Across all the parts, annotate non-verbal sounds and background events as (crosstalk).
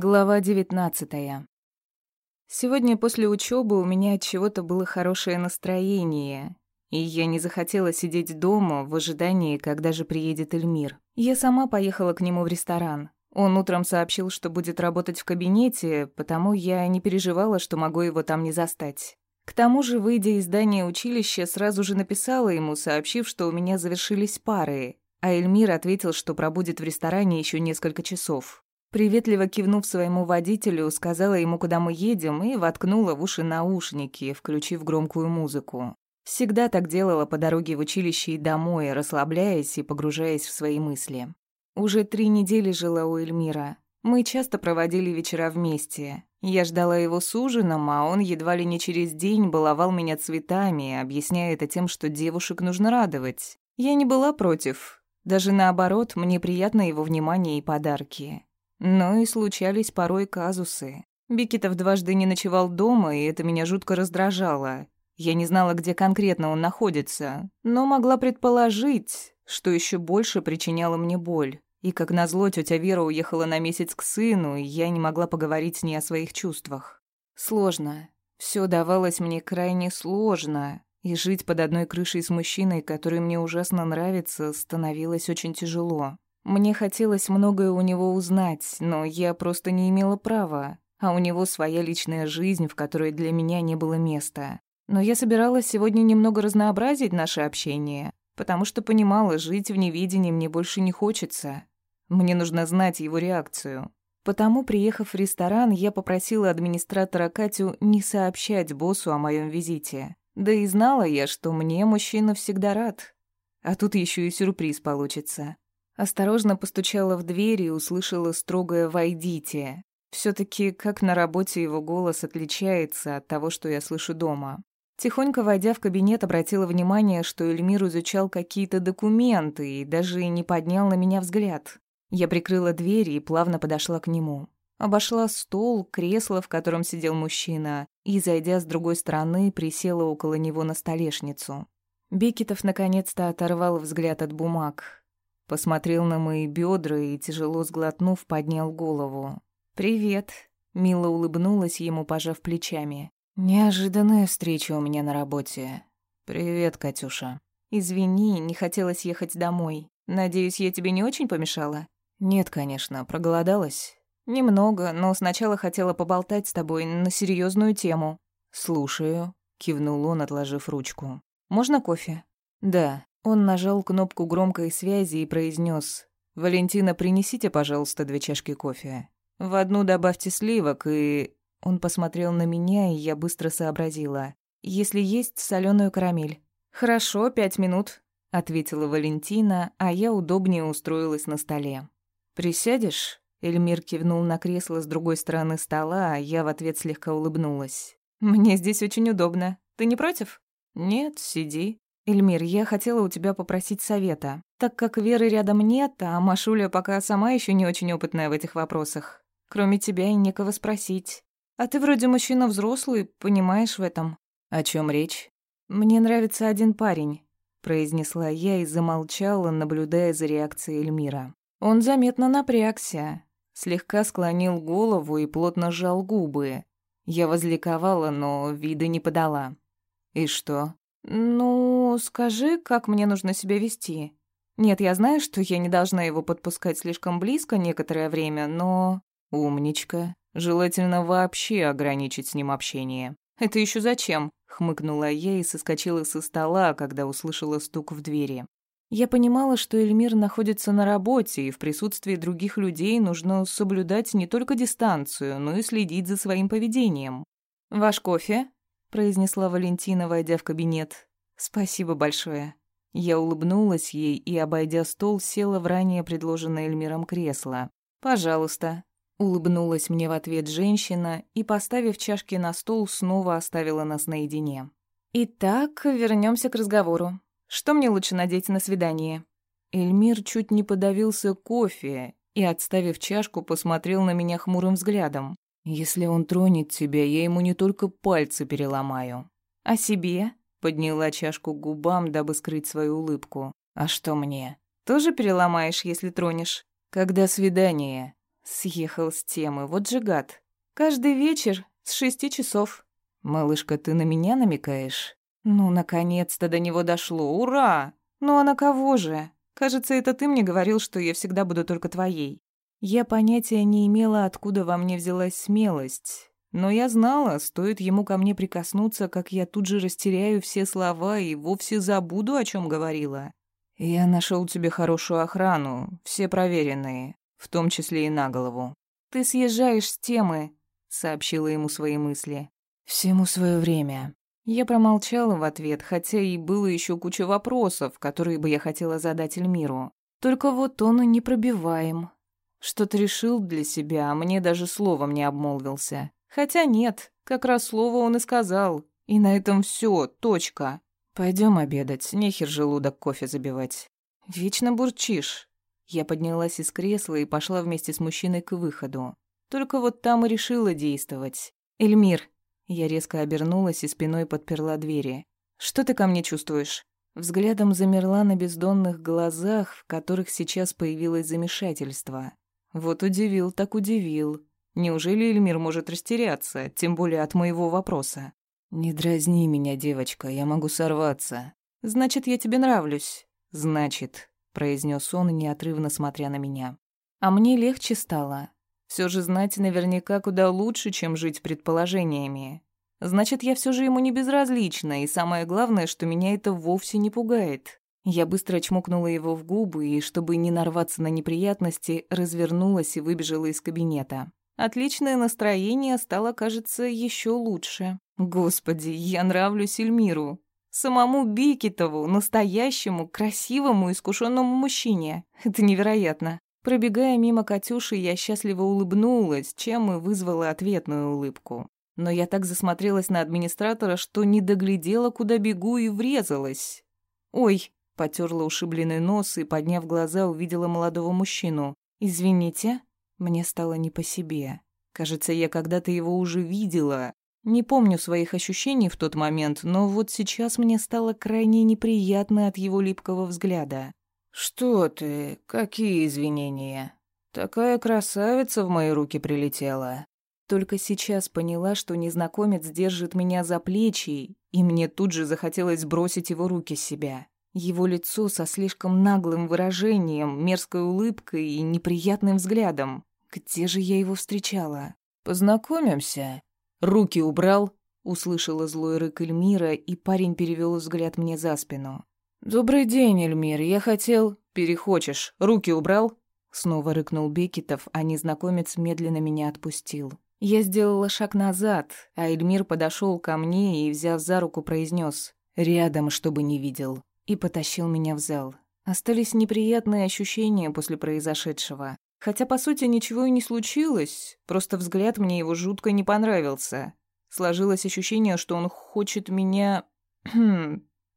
Глава 19. Сегодня после учебы у меня от чего-то было хорошее настроение, и я не захотела сидеть дома в ожидании, когда же приедет Эльмир. Я сама поехала к нему в ресторан. Он утром сообщил, что будет работать в кабинете, потому я не переживала, что могу его там не застать. К тому же, выйдя из здания училища, сразу же написала ему, сообщив, что у меня завершились пары, а Эльмир ответил, что пробудет в ресторане еще несколько часов. Приветливо кивнув своему водителю, сказала ему, куда мы едем, и воткнула в уши наушники, включив громкую музыку. Всегда так делала по дороге в училище и домой, расслабляясь и погружаясь в свои мысли. Уже три недели жила у Эльмира. Мы часто проводили вечера вместе. Я ждала его с ужином, а он едва ли не через день баловал меня цветами, объясняя это тем, что девушек нужно радовать. Я не была против. Даже наоборот, мне приятно его внимание и подарки. Но и случались порой казусы. Бикетов дважды не ночевал дома, и это меня жутко раздражало. Я не знала, где конкретно он находится, но могла предположить, что еще больше причиняло мне боль. И как назло, тетя Вера уехала на месяц к сыну, и я не могла поговорить с ней о своих чувствах. Сложно. Все давалось мне крайне сложно, и жить под одной крышей с мужчиной, который мне ужасно нравится, становилось очень тяжело. Мне хотелось многое у него узнать, но я просто не имела права, а у него своя личная жизнь, в которой для меня не было места. Но я собиралась сегодня немного разнообразить наше общение, потому что понимала, жить в невидении мне больше не хочется. Мне нужно знать его реакцию. Потому, приехав в ресторан, я попросила администратора Катю не сообщать боссу о моем визите. Да и знала я, что мне мужчина всегда рад. А тут еще и сюрприз получится. Осторожно постучала в дверь и услышала строгое «Войдите». все таки как на работе его голос отличается от того, что я слышу дома. Тихонько войдя в кабинет, обратила внимание, что Эльмир изучал какие-то документы и даже не поднял на меня взгляд. Я прикрыла дверь и плавно подошла к нему. Обошла стол, кресло, в котором сидел мужчина, и, зайдя с другой стороны, присела около него на столешницу. Бекетов наконец-то оторвал взгляд от бумаг. Посмотрел на мои бедра и, тяжело сглотнув, поднял голову. «Привет», — мило улыбнулась ему, пожав плечами. «Неожиданная встреча у меня на работе». «Привет, Катюша». «Извини, не хотелось ехать домой. Надеюсь, я тебе не очень помешала?» «Нет, конечно, проголодалась». «Немного, но сначала хотела поболтать с тобой на серьезную тему». «Слушаю», — кивнул он, отложив ручку. «Можно кофе?» «Да». Он нажал кнопку громкой связи и произнес: «Валентина, принесите, пожалуйста, две чашки кофе. В одну добавьте сливок и...» Он посмотрел на меня, и я быстро сообразила. «Если есть соленую карамель». «Хорошо, пять минут», — ответила Валентина, а я удобнее устроилась на столе. «Присядешь?» Эльмир кивнул на кресло с другой стороны стола, а я в ответ слегка улыбнулась. «Мне здесь очень удобно. Ты не против?» «Нет, сиди», «Эльмир, я хотела у тебя попросить совета. Так как Веры рядом нет, а Машуля пока сама еще не очень опытная в этих вопросах. Кроме тебя и некого спросить. А ты вроде мужчина взрослый, понимаешь в этом». «О чем речь?» «Мне нравится один парень», — произнесла я и замолчала, наблюдая за реакцией Эльмира. Он заметно напрягся, слегка склонил голову и плотно сжал губы. Я возликовала, но вида не подала. «И что?» «Ну, скажи, как мне нужно себя вести?» «Нет, я знаю, что я не должна его подпускать слишком близко некоторое время, но...» «Умничка. Желательно вообще ограничить с ним общение». «Это еще зачем?» — хмыкнула я и соскочила со стола, когда услышала стук в двери. Я понимала, что Эльмир находится на работе, и в присутствии других людей нужно соблюдать не только дистанцию, но и следить за своим поведением. «Ваш кофе?» Произнесла Валентина, войдя в кабинет. Спасибо большое. Я улыбнулась ей и, обойдя стол, села в ранее предложенное Эльмиром кресло. Пожалуйста. Улыбнулась мне в ответ женщина и, поставив чашки на стол, снова оставила нас наедине. Итак, вернемся к разговору. Что мне лучше надеть на свидание? Эльмир чуть не подавился кофе и, отставив чашку, посмотрел на меня хмурым взглядом. Если он тронет тебя, я ему не только пальцы переломаю. А себе? Подняла чашку к губам, дабы скрыть свою улыбку. А что мне? Тоже переломаешь, если тронешь? Когда свидание? Съехал с темы, вот же гад. Каждый вечер с шести часов. Малышка, ты на меня намекаешь? Ну, наконец-то до него дошло. Ура! Ну а на кого же? Кажется, это ты мне говорил, что я всегда буду только твоей. Я понятия не имела, откуда во мне взялась смелость. Но я знала, стоит ему ко мне прикоснуться, как я тут же растеряю все слова и вовсе забуду, о чем говорила. Я нашел тебе хорошую охрану, все проверенные, в том числе и на голову. Ты съезжаешь с темы, сообщила ему свои мысли. Всему свое время. Я промолчала в ответ, хотя и было еще куча вопросов, которые бы я хотела задать Эльмиру. Только вот он и не пробиваем. Что-то решил для себя, а мне даже словом не обмолвился. Хотя нет, как раз слово он и сказал. И на этом все, точка. Пойдем обедать, нехер желудок кофе забивать. Вечно бурчишь. Я поднялась из кресла и пошла вместе с мужчиной к выходу. Только вот там и решила действовать. «Эльмир!» Я резко обернулась и спиной подперла двери. «Что ты ко мне чувствуешь?» Взглядом замерла на бездонных глазах, в которых сейчас появилось замешательство. Вот удивил, так удивил. Неужели Эльмир может растеряться, тем более от моего вопроса? «Не дразни меня, девочка, я могу сорваться». «Значит, я тебе нравлюсь». «Значит», — произнес он, неотрывно смотря на меня. А мне легче стало. Все же знать наверняка куда лучше, чем жить предположениями. Значит, я все же ему не безразлична, и самое главное, что меня это вовсе не пугает. Я быстро чмокнула его в губы и, чтобы не нарваться на неприятности, развернулась и выбежала из кабинета. Отличное настроение стало, кажется, еще лучше. Господи, я нравлюсь Эльмиру. Самому Бикетову, настоящему, красивому, искушенному мужчине. Это невероятно. Пробегая мимо Катюши, я счастливо улыбнулась, чем и вызвала ответную улыбку. Но я так засмотрелась на администратора, что не доглядела, куда бегу, и врезалась. «Ой!» — потерла ушибленный нос и, подняв глаза, увидела молодого мужчину. «Извините?» Мне стало не по себе. Кажется, я когда-то его уже видела. Не помню своих ощущений в тот момент, но вот сейчас мне стало крайне неприятно от его липкого взгляда. «Что ты? Какие извинения? Такая красавица в мои руки прилетела». Только сейчас поняла, что незнакомец держит меня за плечи, и мне тут же захотелось сбросить его руки с себя. Его лицо со слишком наглым выражением, мерзкой улыбкой и неприятным взглядом. Где же я его встречала? Познакомимся. Руки убрал, услышала злой рык Эльмира, и парень перевел взгляд мне за спину. Добрый день, Эльмир. Я хотел. Перехочешь. Руки убрал? Снова рыкнул Бекетов, а незнакомец медленно меня отпустил. Я сделала шаг назад, а Эльмир подошел ко мне и, взяв за руку, произнес «Рядом, чтобы не видел», и потащил меня в зал. Остались неприятные ощущения после произошедшего. Хотя, по сути, ничего и не случилось, просто взгляд мне его жутко не понравился. Сложилось ощущение, что он хочет меня... (clears throat)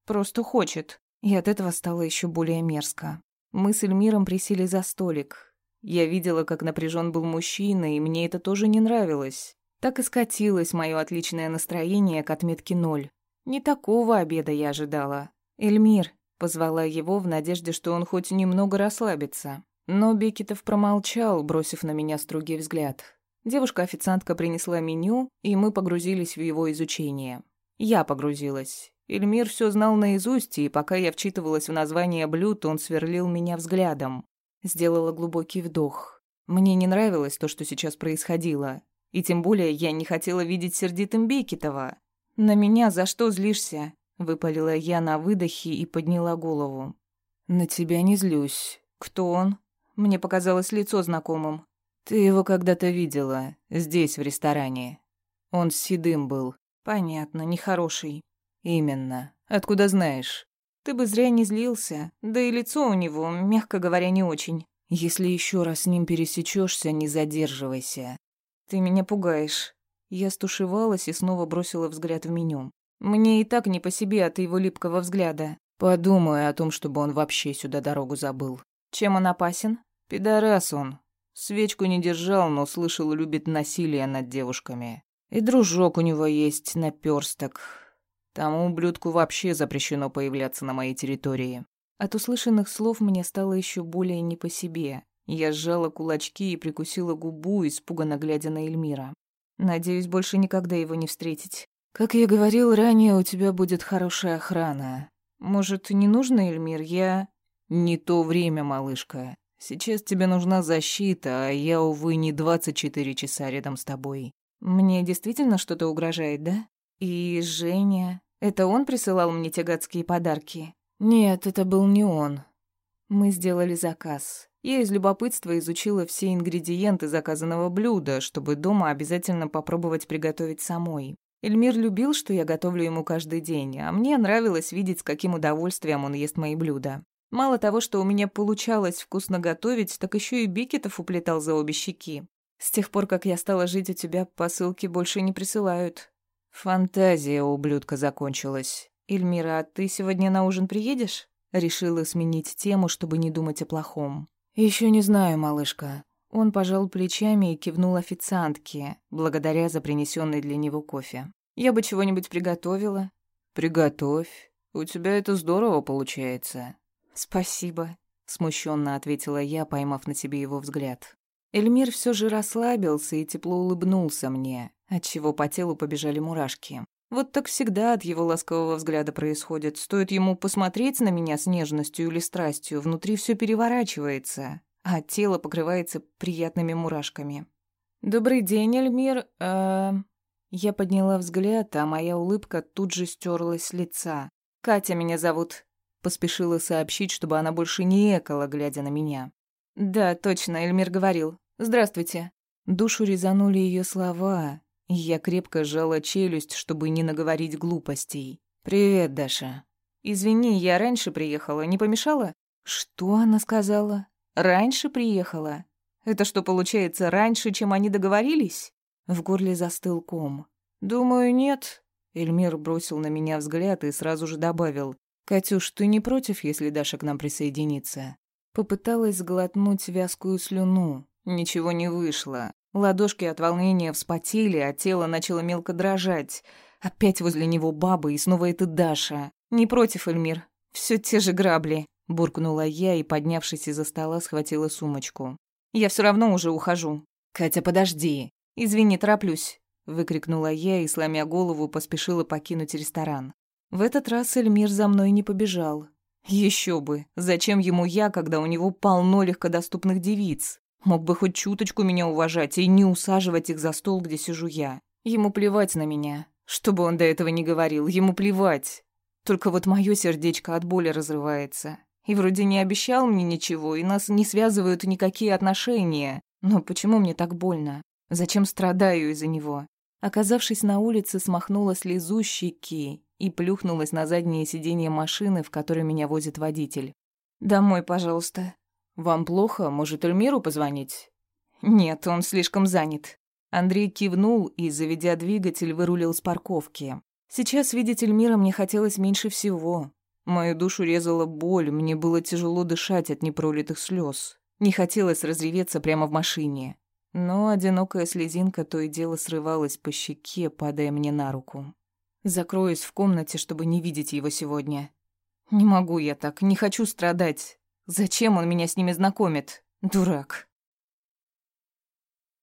просто хочет. И от этого стало еще более мерзко. Мы с Эльмиром присели за столик. Я видела, как напряжен был мужчина, и мне это тоже не нравилось. Так и скатилось мое отличное настроение к отметке ноль. Не такого обеда я ожидала. «Эльмир», — позвала его в надежде, что он хоть немного расслабится. Но Бекетов промолчал, бросив на меня строгий взгляд. Девушка-официантка принесла меню, и мы погрузились в его изучение. Я погрузилась. Эльмир все знал наизусть, и пока я вчитывалась в название блюд, он сверлил меня взглядом. Сделала глубокий вдох. Мне не нравилось то, что сейчас происходило. И тем более я не хотела видеть сердитым Бекетова. «На меня за что злишься?» — выпалила я на выдохе и подняла голову. «На тебя не злюсь. Кто он?» Мне показалось лицо знакомым. «Ты его когда-то видела, здесь, в ресторане. Он с седым был». «Понятно, нехороший». «Именно. Откуда знаешь?» «Ты бы зря не злился. Да и лицо у него, мягко говоря, не очень». «Если еще раз с ним пересечешься, не задерживайся». «Ты меня пугаешь». Я стушевалась и снова бросила взгляд в меню. Мне и так не по себе от его липкого взгляда. Подумай о том, чтобы он вообще сюда дорогу забыл. Чем он опасен? Пидорас он. Свечку не держал, но слышал, любит насилие над девушками. И дружок у него есть, наперсток. Тому ублюдку вообще запрещено появляться на моей территории. От услышанных слов мне стало еще более не по себе. Я сжала кулачки и прикусила губу, испуганно глядя на Эльмира. Надеюсь, больше никогда его не встретить. Как я говорил ранее, у тебя будет хорошая охрана. Может, не нужно, Эльмир? Я... Не то время, малышка. Сейчас тебе нужна защита, а я, увы, не 24 часа рядом с тобой. Мне действительно что-то угрожает, да? И Женя... Это он присылал мне те гадские подарки? Нет, это был не он. Мы сделали заказ. Я из любопытства изучила все ингредиенты заказанного блюда, чтобы дома обязательно попробовать приготовить самой. Эльмир любил, что я готовлю ему каждый день, а мне нравилось видеть, с каким удовольствием он ест мои блюда. Мало того, что у меня получалось вкусно готовить, так еще и Бикетов уплетал за обе щеки. С тех пор, как я стала жить у тебя, посылки больше не присылают. Фантазия ублюдка закончилась. Эльмира, а ты сегодня на ужин приедешь? Решила сменить тему, чтобы не думать о плохом. Еще не знаю, малышка. Он пожал плечами и кивнул официантке, благодаря за принесенный для него кофе. Я бы чего-нибудь приготовила. Приготовь. У тебя это здорово получается. Спасибо, смущенно ответила я, поймав на себе его взгляд. Эльмир все же расслабился и тепло улыбнулся мне, отчего по телу побежали мурашки. Вот так всегда от его ласкового взгляда происходит. Стоит ему посмотреть на меня с нежностью или страстью, внутри все переворачивается, а тело покрывается приятными мурашками. «Добрый день, Эльмир. Э... Я подняла взгляд, а моя улыбка тут же стерлась с лица. «Катя меня зовут», — поспешила сообщить, чтобы она больше не экала, глядя на меня. «Да, точно, Эльмир говорил. Здравствуйте». Душу резанули ее слова, я крепко сжала челюсть, чтобы не наговорить глупостей. «Привет, Даша». «Извини, я раньше приехала, не помешала?» «Что она сказала? Раньше приехала? Это что, получается, раньше, чем они договорились?» В горле застыл ком. «Думаю, нет». Эльмир бросил на меня взгляд и сразу же добавил. «Катюш, ты не против, если Даша к нам присоединится?» Попыталась сглотнуть вязкую слюну. Ничего не вышло. Ладошки от волнения вспотели, а тело начало мелко дрожать. Опять возле него баба, и снова это Даша. Не против, Эльмир. Все те же грабли. Буркнула я и, поднявшись из-за стола, схватила сумочку. Я все равно уже ухожу. Катя, подожди. Извини, тороплюсь. Выкрикнула я и, сломя голову, поспешила покинуть ресторан. В этот раз Эльмир за мной не побежал. Еще бы. Зачем ему я, когда у него полно легкодоступных девиц? Мог бы хоть чуточку меня уважать и не усаживать их за стол, где сижу я. Ему плевать на меня. Что бы он до этого не говорил, ему плевать. Только вот мое сердечко от боли разрывается. И вроде не обещал мне ничего, и нас не связывают никакие отношения. Но почему мне так больно? Зачем страдаю из-за него? Оказавшись на улице, смахнула слезу щеки и плюхнулась на заднее сиденье машины, в которой меня возит водитель. «Домой, пожалуйста», «Вам плохо? Может, Эльмиру позвонить?» «Нет, он слишком занят». Андрей кивнул и, заведя двигатель, вырулил с парковки. Сейчас видеть Эльмира мне хотелось меньше всего. Мою душу резала боль, мне было тяжело дышать от непролитых слез. Не хотелось разреветься прямо в машине. Но одинокая слезинка то и дело срывалась по щеке, падая мне на руку. Закроюсь в комнате, чтобы не видеть его сегодня. Не могу я так, не хочу страдать. Зачем он меня с ними знакомит? Дурак.